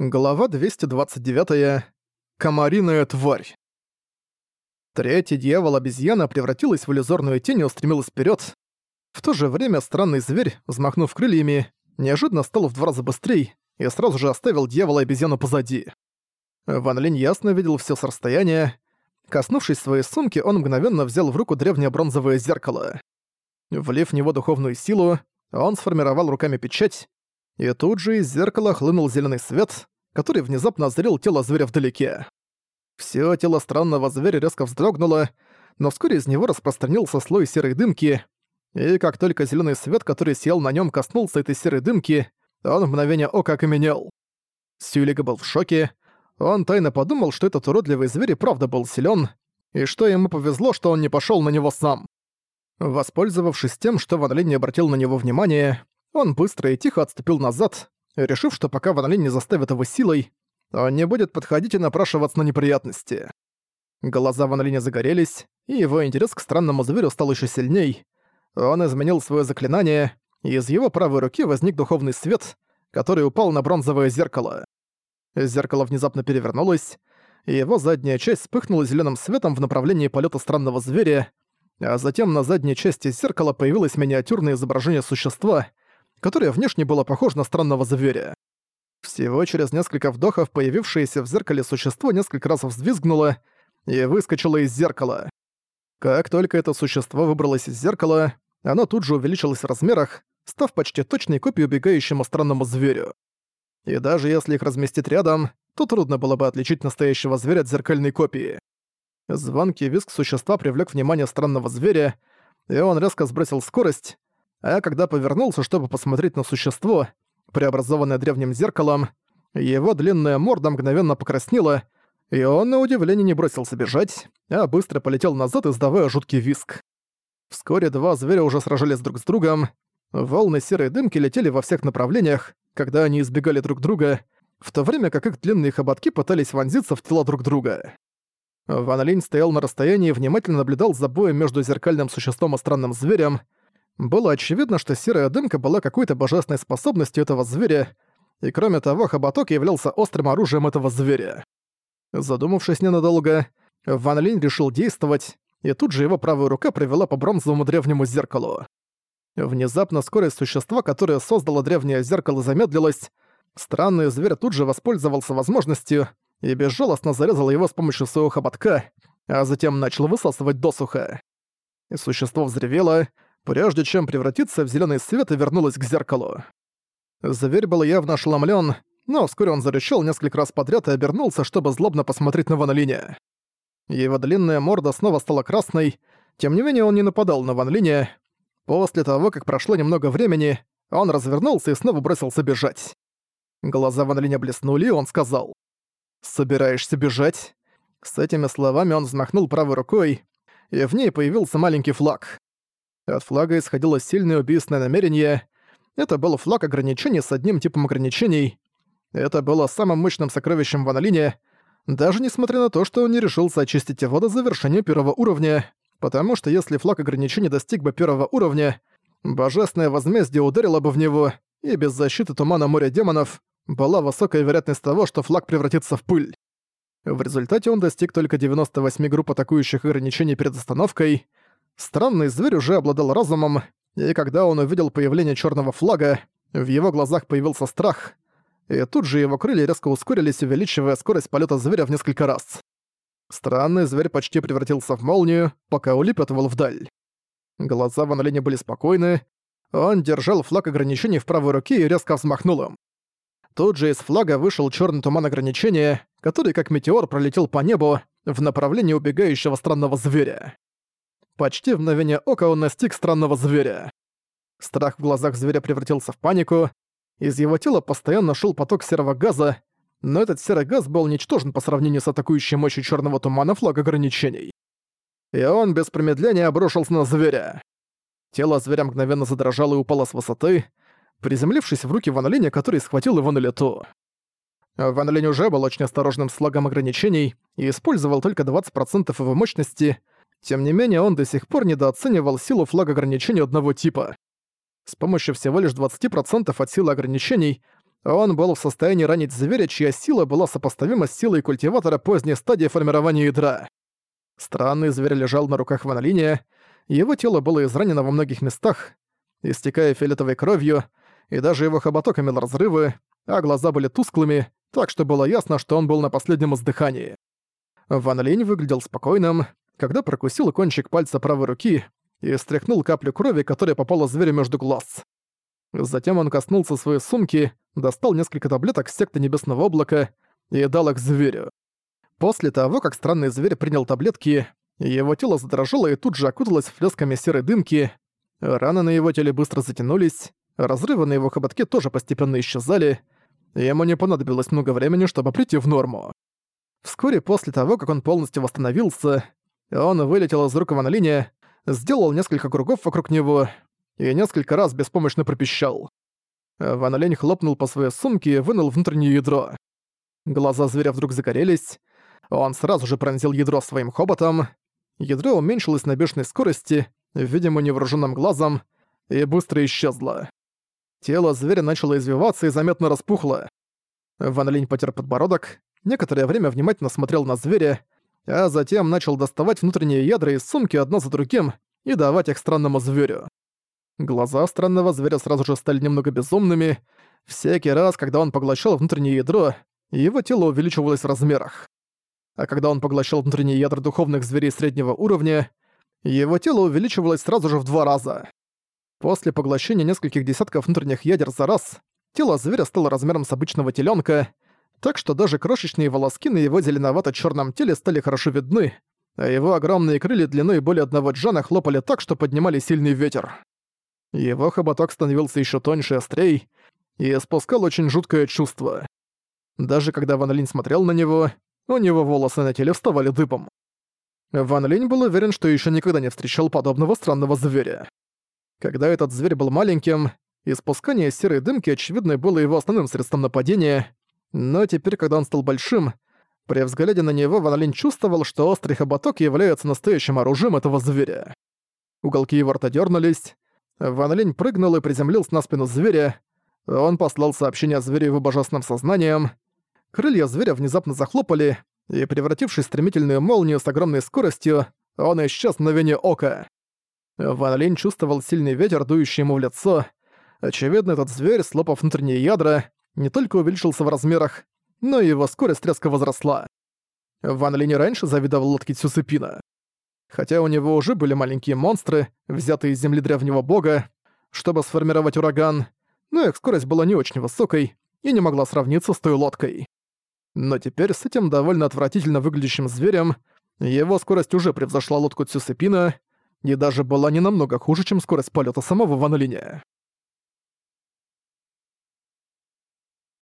Глава 229. Комариная тварь. Третий дьявол-обезьяна превратилась в иллюзорную тень и устремилась вперед. В то же время странный зверь, взмахнув крыльями, неожиданно стал в два раза быстрее и сразу же оставил дьявола-обезьяну позади. Ван Линь ясно видел все с расстояния. Коснувшись своей сумки, он мгновенно взял в руку древнее бронзовое зеркало. Влив в него духовную силу, он сформировал руками печать, и тут же из зеркала хлынул зеленый свет, который внезапно озарил тело зверя вдалеке. Всё тело странного зверя резко вздрогнуло, но вскоре из него распространился слой серой дымки, и как только зеленый свет, который сиял на нем, коснулся этой серой дымки, он в мгновение ока окаменел. Сюлига был в шоке. Он тайно подумал, что этот уродливый зверь и правда был силен, и что ему повезло, что он не пошел на него сам. Воспользовавшись тем, что Ван Линь не обратил на него внимания, он быстро и тихо отступил назад, решив, что пока Ван не заставит его силой, он не будет подходить и напрашиваться на неприятности. Глаза Ван Линя загорелись, и его интерес к странному зверю стал еще сильней. Он изменил свое заклинание, и из его правой руки возник духовный свет, который упал на бронзовое зеркало. Зеркало внезапно перевернулось, и его задняя часть вспыхнула зеленым светом в направлении полета странного зверя, а затем на задней части зеркала появилось миниатюрное изображение существа, которое внешне было похоже на странного зверя. Всего через несколько вдохов появившееся в зеркале существо несколько раз взвизгнуло и выскочило из зеркала. Как только это существо выбралось из зеркала, оно тут же увеличилось в размерах, став почти точной копией убегающему странному зверю. И даже если их разместить рядом, то трудно было бы отличить настоящего зверя от зеркальной копии. Звонкий визг существа привлек внимание странного зверя, и он резко сбросил скорость, а когда повернулся, чтобы посмотреть на существо, преобразованное древним зеркалом, его длинная морда мгновенно покраснела, и он на удивление не бросился бежать, а быстро полетел назад, издавая жуткий виск. Вскоре два зверя уже сражались друг с другом, волны серой дымки летели во всех направлениях, когда они избегали друг друга, в то время как их длинные хоботки пытались вонзиться в тела друг друга. Ван Линь стоял на расстоянии и внимательно наблюдал за боем между зеркальным существом и странным зверем, было очевидно, что серая дымка была какой-то божественной способностью этого зверя, и кроме того, хоботок являлся острым оружием этого зверя. Задумавшись ненадолго, Ван Линь решил действовать, и тут же его правая рука привела по бронзовому древнему зеркалу. Внезапно скорость существа, которое создало древнее зеркало, замедлилась. Странный зверь тут же воспользовался возможностью и безжалостно зарезал его с помощью своего хоботка, а затем начал высасывать досуха. Существо взревело, прежде чем превратиться в зеленый свет и вернулась к зеркалу. Зверь был явно ошеломлен, но вскоре он зарычал несколько раз подряд и обернулся, чтобы злобно посмотреть на Ван. Его длинная морда снова стала красной, тем не менее он не нападал на Ван. После того, как прошло немного времени, он развернулся и снова бросился бежать. Глаза Ван блеснули, и он сказал. «Собираешься бежать?» С этими словами он взмахнул правой рукой, и в ней появился маленький флаг. От флага исходило сильное убийственное намерение. Это был флаг ограничений с одним типом ограничений. Это было самым мощным сокровищем в Аналине, даже несмотря на то, что он не решился очистить его до завершения первого уровня, потому что если флаг ограничений достиг бы первого уровня, божественное возмездие ударило бы в него, и без защиты тумана моря демонов была высокая вероятность того, что флаг превратится в пыль. В результате он достиг только 98 групп атакующих ограничений перед остановкой, Странный зверь уже обладал разумом, и когда он увидел появление черного флага, в его глазах появился страх, и тут же его крылья резко ускорились, увеличивая скорость полета зверя в несколько раз. Странный зверь почти превратился в молнию, пока улепетывал вдаль. Глаза Ван Линя были спокойны, он держал флаг ограничений в правой руке и резко взмахнул им. Тут же из флага вышел черный туман ограничения, который как метеор пролетел по небу в направлении убегающего странного зверя. Почти в мгновение ока он настиг странного зверя. Страх в глазах зверя превратился в панику. Из его тела постоянно шел поток серого газа, но этот серый газ был ничтожен по сравнению с атакующей мощью черного тумана флаг ограничений. И он без промедления обрушился на зверя. Тело зверя мгновенно задрожало и упало с высоты, приземлившись в руки Ван который схватил его на лету. Ван уже был очень осторожным с флагом ограничений и использовал только 20% его мощности, тем не менее, он до сих пор недооценивал силу флага ограничений одного типа. С помощью всего лишь 20% от силы ограничений Он был в состоянии ранить зверя, чья сила была сопоставима с силой культиватора поздней стадии формирования ядра. Странный зверь лежал на руках Ван Линя, его тело было изранено во многих местах, истекая фиолетовой кровью, и даже его хоботок имел разрывы, а глаза были тусклыми, так что было ясно, что он был на последнем издыхании. Ван Линь выглядел спокойным, когда прокусил кончик пальца правой руки и стряхнул каплю крови, которая попала зверю между глаз. Затем он коснулся своей сумки, достал несколько таблеток секты Небесного Облака и дал их зверю. После того, как странный зверь принял таблетки, его тело задрожало и тут же окуталось флёсками серой дымки, раны на его теле быстро затянулись, разрывы на его хоботке тоже постепенно исчезали, ему не понадобилось много времени, чтобы прийти в норму. Вскоре после того, как он полностью восстановился, он вылетел из рук Ван Линя, сделал несколько кругов вокруг него и несколько раз беспомощно пропищал. Ван хлопнул по своей сумке и вынул внутреннее ядро. Глаза зверя вдруг загорелись, он сразу же пронзил ядро своим хоботом, ядро уменьшилось на бешеной скорости, видимо невооруженным глазом, и быстро исчезло. Тело зверя начало извиваться и заметно распухло. Ван Линь потер подбородок, некоторое время внимательно смотрел на зверя, а затем начал доставать внутренние ядра из сумки одно за другим и давать их странному зверю. Глаза странного зверя сразу же стали немного безумными. Всякий раз, когда он поглощал внутреннее ядро, его тело увеличивалось в размерах. А когда он поглощал внутренние ядра духовных зверей среднего уровня, его тело увеличивалось сразу же в два раза. После поглощения нескольких десятков внутренних ядер за раз, тело зверя стало размером с обычного теленка, так что даже крошечные волоски на его зеленовато черном теле стали хорошо видны, а его огромные крылья длиной более одного джана хлопали так, что поднимали сильный ветер. Его хоботок становился еще тоньше и острей, и спускал очень жуткое чувство. Даже когда Ван Линь смотрел на него, у него волосы на теле вставали дыбом. Ван Линь был уверен, что еще никогда не встречал подобного странного зверя. Когда этот зверь был маленьким, испускание серой дымки, очевидно, было его основным средством нападения, но теперь, когда он стал большим, при взгляде на него Ван Линь чувствовал, что острый хоботок является настоящим оружием этого зверя. Уголки его рта дернулись. Ван Линь прыгнул и приземлился на спину зверя. Он послал сообщение зверю его божественным сознанием. Крылья зверя внезапно захлопали, и, превратившись в стремительную молнию с огромной скоростью, он исчез в мгновение ока. Ван Линь чувствовал сильный ветер, дующий ему в лицо. Очевидно, этот зверь, слопав внутренние ядра, не только увеличился в размерах, но и его скорость резко возросла. Ван Линь раньше завидовал лодке Цюсыпина. Хотя у него уже были маленькие монстры, взятые из земли древнего бога, чтобы сформировать ураган, но их скорость была не очень высокой и не могла сравниться с той лодкой. Но теперь с этим довольно отвратительно выглядящим зверем его скорость уже превзошла лодку Цюсыпина и даже была не намного хуже, чем скорость полета самого Ван Линя.